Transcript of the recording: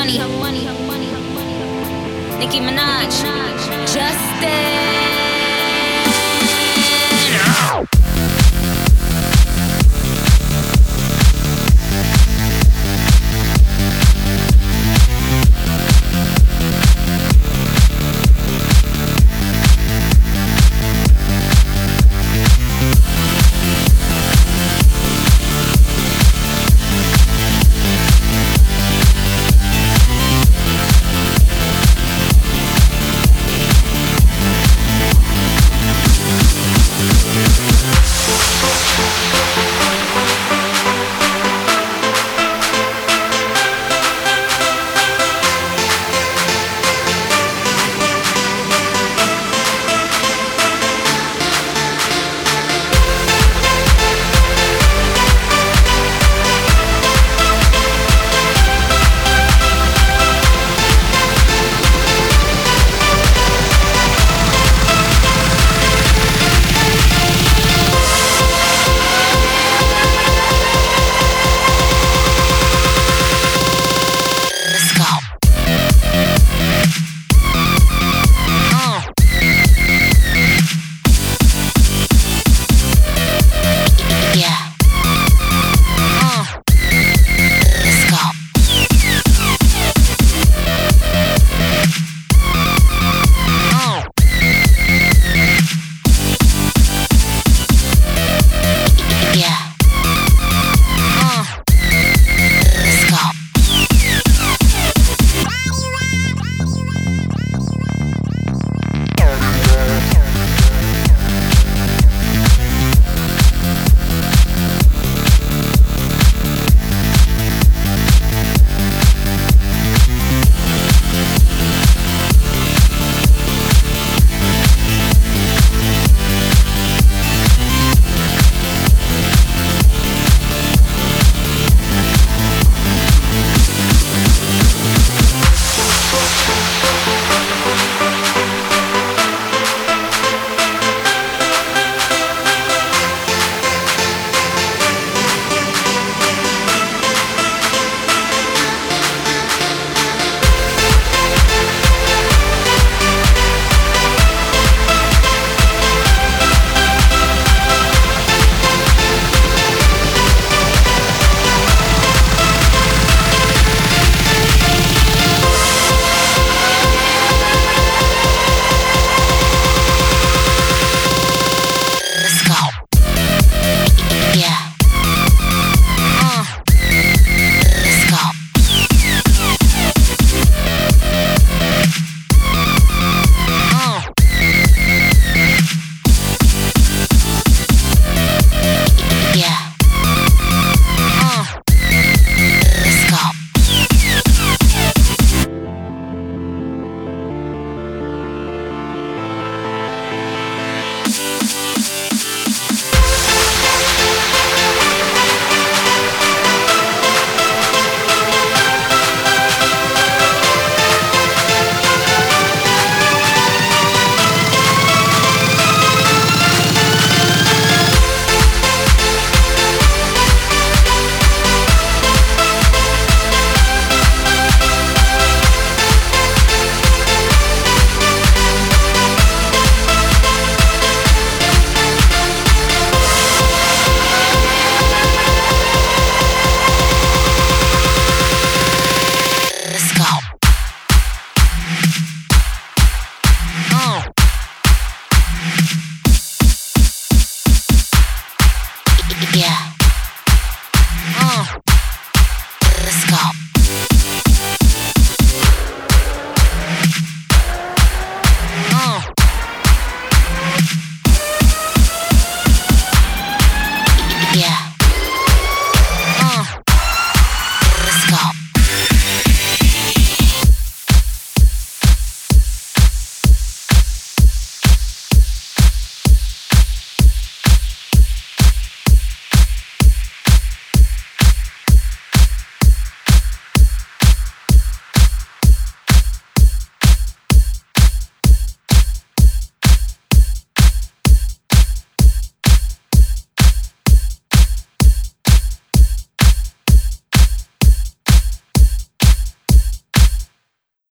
money. Nicki Minaj, Justin.